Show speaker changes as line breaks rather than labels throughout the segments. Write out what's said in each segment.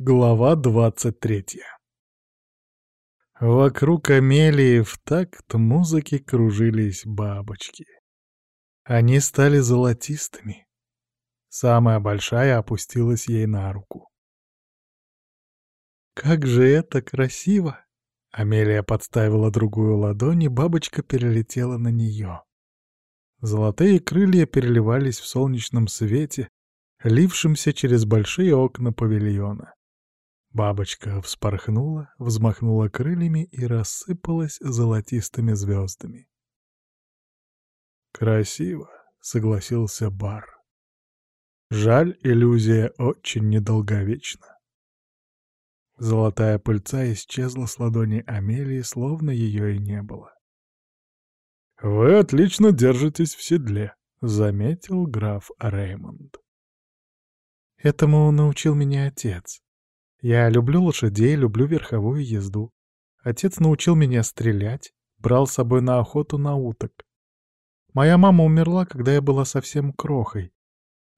Глава двадцать третья Вокруг Амелии в такт музыки кружились бабочки. Они стали золотистыми. Самая большая опустилась ей на руку. «Как же это красиво!» Амелия подставила другую ладонь, и бабочка перелетела на нее. Золотые крылья переливались в солнечном свете, лившемся через большие окна павильона. Бабочка вспорхнула, взмахнула крыльями и рассыпалась золотистыми звездами. «Красиво», — согласился Бар. «Жаль, иллюзия очень недолговечна». Золотая пыльца исчезла с ладони Амелии, словно ее и не было. «Вы отлично держитесь в седле», — заметил граф Реймонд. «Этому научил меня отец», я люблю лошадей, люблю верховую езду. Отец научил меня стрелять, брал с собой на охоту на уток. Моя мама умерла, когда я была совсем крохой.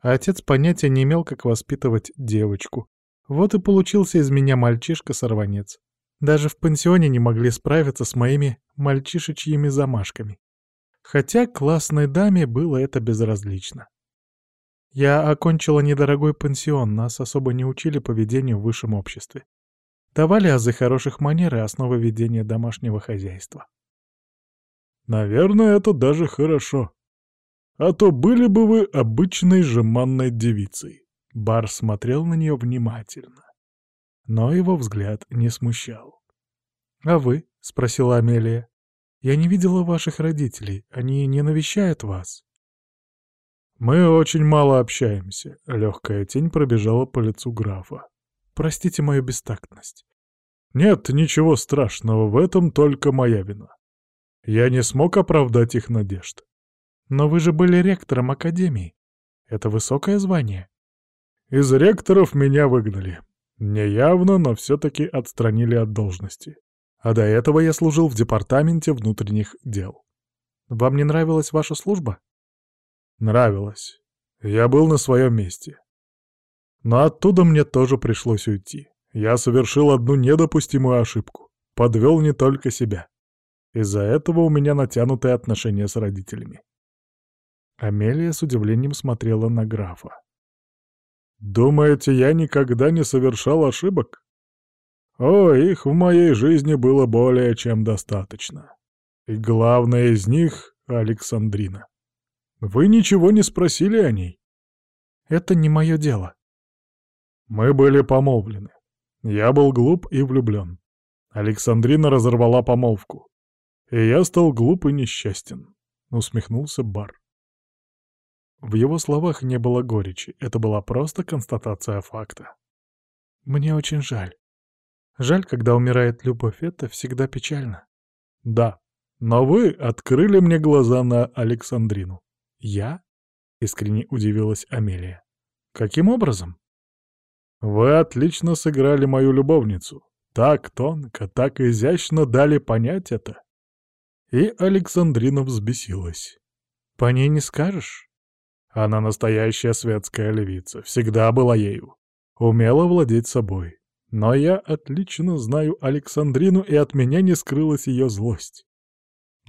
А отец понятия не имел, как воспитывать девочку. Вот и получился из меня мальчишка-сорванец. Даже в пансионе не могли справиться с моими мальчишечьими замашками. Хотя классной даме было это безразлично. Я окончила недорогой пансион, нас особо не учили поведению в высшем обществе. Давали азы хороших манер и основы ведения домашнего хозяйства. Наверное, это даже хорошо. А то были бы вы обычной жеманной девицей. Бар смотрел на нее внимательно. Но его взгляд не смущал. «А вы?» — спросила Амелия. «Я не видела ваших родителей. Они не навещают вас?» «Мы очень мало общаемся», — легкая тень пробежала по лицу графа. «Простите мою бестактность». «Нет, ничего страшного, в этом только моя вина. Я не смог оправдать их надежд». «Но вы же были ректором Академии. Это высокое звание». «Из ректоров меня выгнали. Неявно, но все-таки отстранили от должности. А до этого я служил в департаменте внутренних дел». «Вам не нравилась ваша служба?» Нравилось. Я был на своем месте. Но оттуда мне тоже пришлось уйти. Я совершил одну недопустимую ошибку. Подвел не только себя. Из-за этого у меня натянутые отношения с родителями. Амелия с удивлением смотрела на графа. «Думаете, я никогда не совершал ошибок?» «О, их в моей жизни было более чем достаточно. И главное из них — Александрина. Вы ничего не спросили о ней. Это не мое дело. Мы были помолвлены. Я был глуп и влюблен. Александрина разорвала помолвку. И я стал глуп и несчастен. Усмехнулся Бар. В его словах не было горечи, это была просто констатация факта. Мне очень жаль. Жаль, когда умирает любовь, это всегда печально. Да, но вы открыли мне глаза на Александрину. «Я?» — искренне удивилась Амелия. «Каким образом?» «Вы отлично сыграли мою любовницу. Так тонко, так изящно дали понять это». И Александрина взбесилась. «По ней не скажешь?» Она настоящая светская львица, всегда была ею. Умела владеть собой. Но я отлично знаю Александрину, и от меня не скрылась ее злость.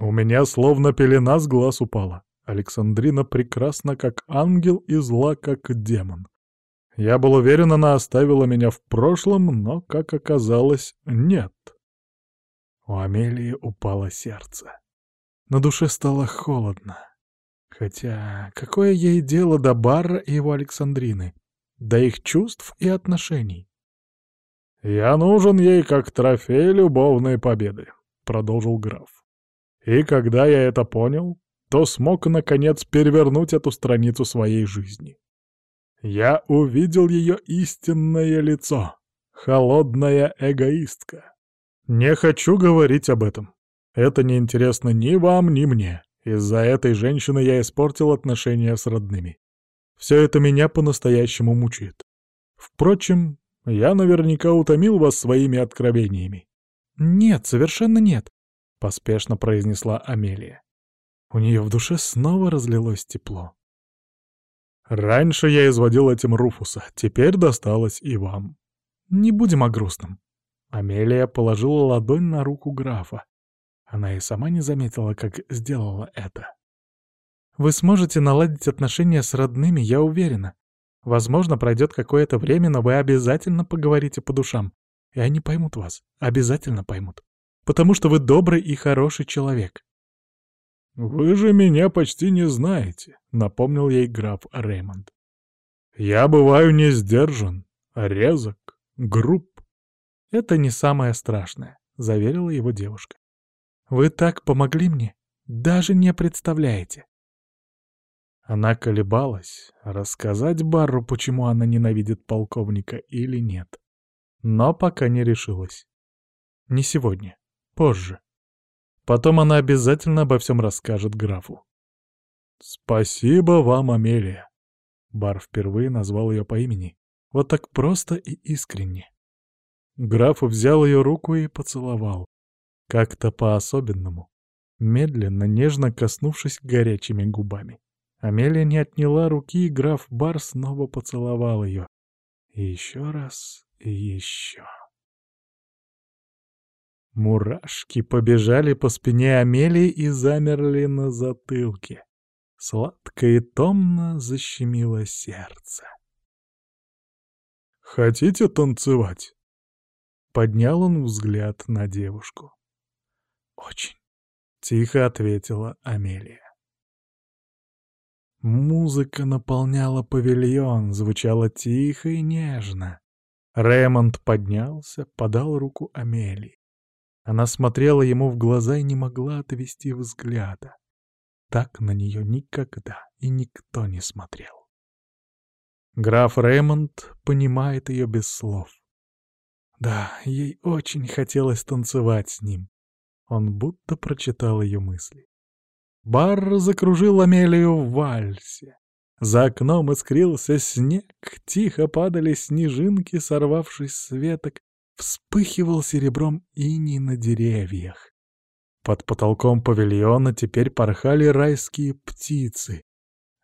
У меня словно пелена с глаз упала. Александрина прекрасна как ангел и зла как демон. Я был уверен, она оставила меня в прошлом, но, как оказалось, нет. У Амелии упало сердце. На душе стало холодно. Хотя, какое ей дело до Барра и его Александрины, до их чувств и отношений? «Я нужен ей как трофей любовной победы», — продолжил граф. «И когда я это понял, то смог, наконец, перевернуть эту страницу своей жизни. Я увидел ее истинное лицо, холодная эгоистка. Не хочу говорить об этом. Это не интересно ни вам, ни мне. Из-за этой женщины я испортил отношения с родными. Все это меня по-настоящему мучает. Впрочем, я наверняка утомил вас своими откровениями. «Нет, совершенно нет», — поспешно произнесла Амелия. У нее в душе снова разлилось тепло. «Раньше я изводил этим Руфуса, теперь досталось и вам». Не будем о грустном». Амелия положила ладонь на руку графа. Она и сама не заметила, как сделала это. «Вы сможете наладить отношения с родными, я уверена. Возможно, пройдет какое-то время, но вы обязательно поговорите по душам. И они поймут вас. Обязательно поймут. Потому что вы добрый и хороший человек. «Вы же меня почти не знаете», — напомнил ей граф Реймонд. «Я бываю не сдержан, резок, груб». «Это не самое страшное», — заверила его девушка. «Вы так помогли мне, даже не представляете». Она колебалась, рассказать Барру, почему она ненавидит полковника или нет. Но пока не решилась. Не сегодня, позже. Потом она обязательно обо всем расскажет графу. «Спасибо вам, Амелия!» Бар впервые назвал ее по имени. Вот так просто и искренне. Граф взял ее руку и поцеловал. Как-то по-особенному. Медленно, нежно коснувшись горячими губами. Амелия не отняла руки, и граф Бар снова поцеловал ее. Еще раз, и еще. Мурашки побежали по спине Амелии и замерли на затылке. Сладко и томно защемило сердце. «Хотите танцевать?» Поднял он взгляд на девушку. «Очень», — тихо ответила Амелия. Музыка наполняла павильон, звучала тихо и нежно. Рэймонд поднялся, подал руку Амелии. Она смотрела ему в глаза и не могла отвести взгляда. Так на нее никогда и никто не смотрел. Граф Рэймонд понимает ее без слов. Да, ей очень хотелось танцевать с ним. Он будто прочитал ее мысли. Бар закружил Амелию в вальсе. За окном искрился снег, тихо падали снежинки, сорвавшись с веток, вспыхивал серебром иней на деревьях. Под потолком павильона теперь порхали райские птицы.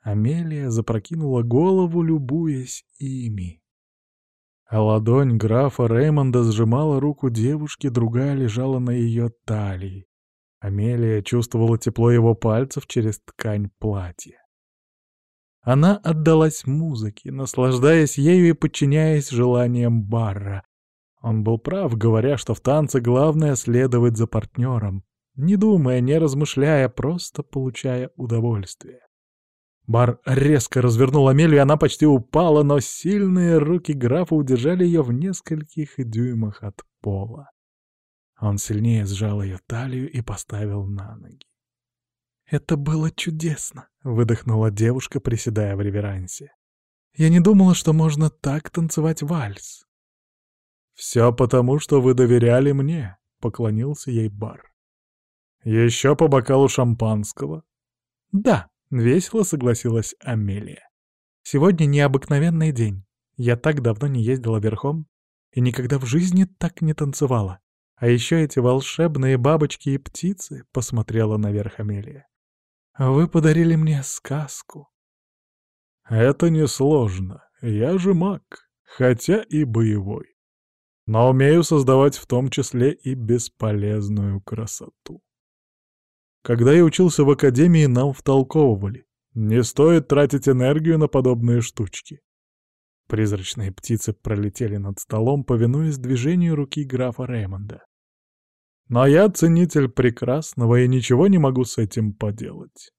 Амелия запрокинула голову, любуясь ими. А ладонь графа Реймонда сжимала руку девушки, другая лежала на ее талии. Амелия чувствовала тепло его пальцев через ткань платья. Она отдалась музыке, наслаждаясь ею и подчиняясь желаниям Барра. Он был прав, говоря, что в танце главное следовать за партнером, не думая, не размышляя, просто получая удовольствие. Бар резко развернул Амелию, она почти упала, но сильные руки графа удержали ее в нескольких дюймах от пола. Он сильнее сжал ее талию и поставил на ноги. «Это было чудесно!» — выдохнула девушка, приседая в реверансе. «Я не думала, что можно так танцевать вальс». «Все потому, что вы доверяли мне», — поклонился ей бар. «Еще по бокалу шампанского?» «Да», — весело согласилась Амелия. «Сегодня необыкновенный день. Я так давно не ездила верхом и никогда в жизни так не танцевала. А еще эти волшебные бабочки и птицы, — посмотрела наверх Амелия. Вы подарили мне сказку. Это несложно. Я же маг, хотя и боевой. Но умею создавать в том числе и бесполезную красоту. Когда я учился в академии, нам втолковывали. Не стоит тратить энергию на подобные штучки. Призрачные птицы пролетели над столом, повинуясь движению руки графа Реймонда. Но я ценитель прекрасного и ничего не могу с этим поделать.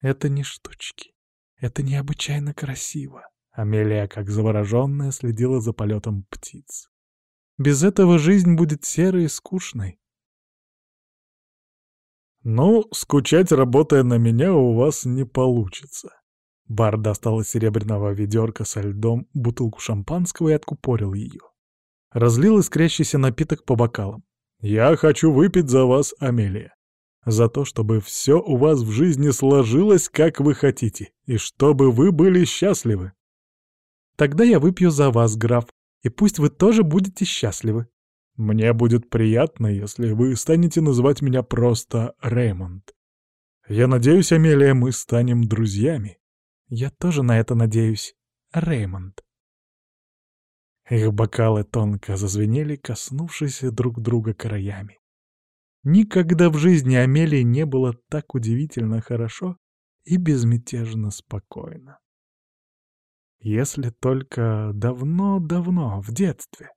Это не штучки. Это необычайно красиво. Амелия, как завороженная, следила за полетом птиц. Без этого жизнь будет серой и скучной. «Ну, скучать, работая на меня, у вас не получится», Бар достал из серебряного ведерка со льдом бутылку шампанского и откупорил ее. Разлил искрящийся напиток по бокалам. «Я хочу выпить за вас, Амелия. За то, чтобы все у вас в жизни сложилось, как вы хотите, и чтобы вы были счастливы». «Тогда я выпью за вас, граф, и пусть вы тоже будете счастливы». «Мне будет приятно, если вы станете называть меня просто Реймонд. Я надеюсь, Амелия, мы станем друзьями». Я тоже на это надеюсь, Реймонд. Их бокалы тонко зазвенели, коснувшись друг друга краями. Никогда в жизни Амелии не было так удивительно хорошо и безмятежно спокойно. Если только давно-давно, в детстве.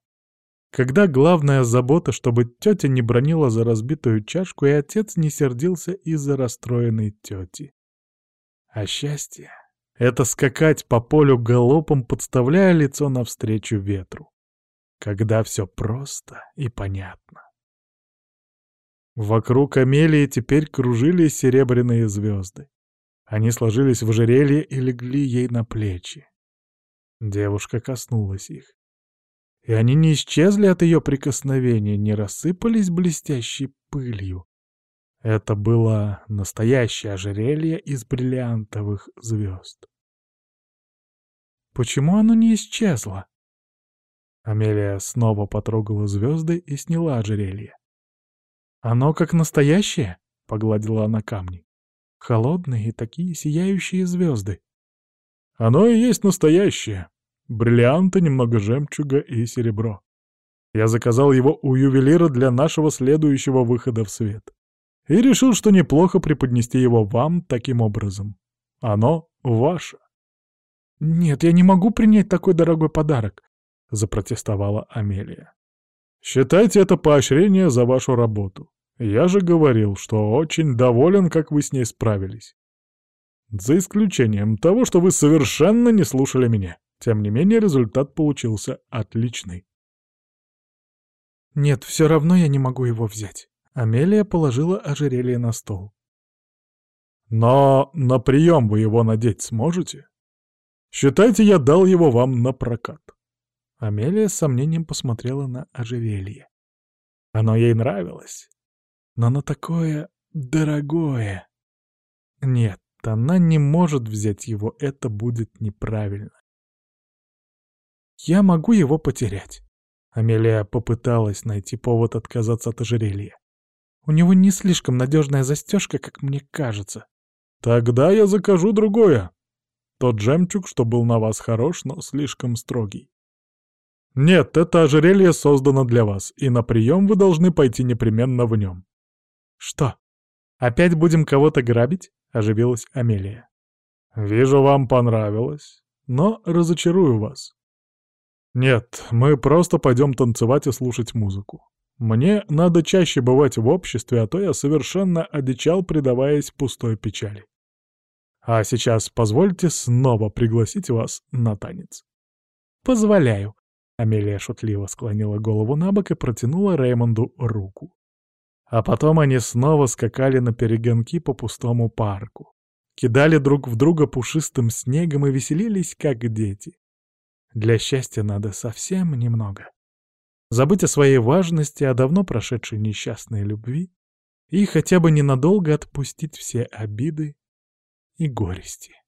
Когда главная забота, чтобы тетя не бронила за разбитую чашку, и отец не сердился из-за расстроенной тети. А счастье — это скакать по полю галопом, подставляя лицо навстречу ветру. Когда все просто и понятно. Вокруг Амелии теперь кружили серебряные звезды. Они сложились в ожерелье и легли ей на плечи. Девушка коснулась их. И они не исчезли от ее прикосновения, не рассыпались блестящей пылью. Это было настоящее ожерелье из бриллиантовых звезд. Почему оно не исчезло? Амелия снова потрогала звезды и сняла ожерелье. «Оно как настоящее?» — погладила она камни. «Холодные и такие сияющие звезды». «Оно и есть настоящее. Бриллианты, немного жемчуга и серебро. Я заказал его у ювелира для нашего следующего выхода в свет. И решил, что неплохо преподнести его вам таким образом. Оно ваше». «Нет, я не могу принять такой дорогой подарок», — запротестовала Амелия. Считайте это поощрение за вашу работу. Я же говорил, что очень доволен, как вы с ней справились. За исключением того, что вы совершенно не слушали меня. Тем не менее, результат получился отличный. Нет, все равно я не могу его взять. Амелия положила ожерелье на стол. Но на прием вы его надеть сможете? Считайте, я дал его вам на прокат. Амелия с сомнением посмотрела на ожерелье. Оно ей нравилось. Но оно такое дорогое. Нет, она не может взять его, это будет неправильно. Я могу его потерять. Амелия попыталась найти повод отказаться от ожерелья. У него не слишком надежная застежка, как мне кажется. Тогда я закажу другое. Тот жемчуг, что был на вас хорош, но слишком строгий. «Нет, это ожерелье создано для вас, и на прием вы должны пойти непременно в нем». «Что, опять будем кого-то грабить?» — оживилась Амелия. «Вижу, вам понравилось, но разочарую вас. Нет, мы просто пойдем танцевать и слушать музыку. Мне надо чаще бывать в обществе, а то я совершенно одичал, предаваясь пустой печали. А сейчас позвольте снова пригласить вас на танец». «Позволяю», Амелия шутливо склонила голову на бок и протянула Реймонду руку. А потом они снова скакали на перегонки по пустому парку. Кидали друг в друга пушистым снегом и веселились, как дети. Для счастья надо совсем немного. Забыть о своей важности, о давно прошедшей несчастной любви и хотя бы ненадолго отпустить все обиды и горести.